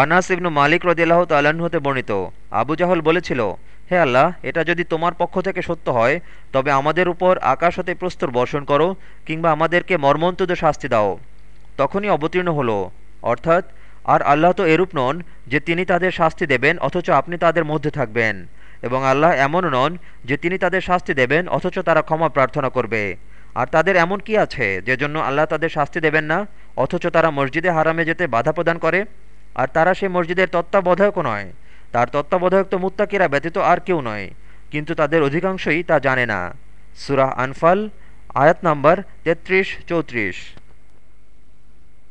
আনাস ইবনু মালিক রদিল্লাহ তাল্লাহ্ন হতে বর্ণিত। আবু জাহল বলেছিল, হে আল্লাহ, এটা যদি তোমার পক্ষ থেকে সত্য হয়, তবে আমাদের উপর আকাশ হতে প্রস্তর বর্ষণ করো কিংবা আমাদেরকে মর্মন্তুদ শাস্তি দাও। তখনই অবতীর্ণ হলো। অর্থাৎ, আর আল্লাহ তো এরূপ নন যে তিনি তাদের শাস্তি দেবেন, অথচ আপনি তাদের মধ্যে থাকবেন। এবং আল্লাহ এমনও নন যে তিনি তাদের শাস্তি দেবেন, অথচ তারা ক্ষমা প্রার্থনা করবে। আর তাদের এমন কি আছে যে জন্য আল্লাহ তাদের শাস্তি দেবেন না, অথচ তারা মসজিদে হারামে যেতে বাধা প্রদান করে? আর তারা সেই মসজিদের তত্ত্বাবধায়কও নয়। তার তত্ত্বাবধায়ক তো মুত্তাকিরা, ব্যতীত আর কেউ নয়। কিন্তু তাদের অধিকাংশই তা জানে না। সুরাহ আনফাল, আয়াত নম্বর তেত্রিশ, চৌত্রিশ।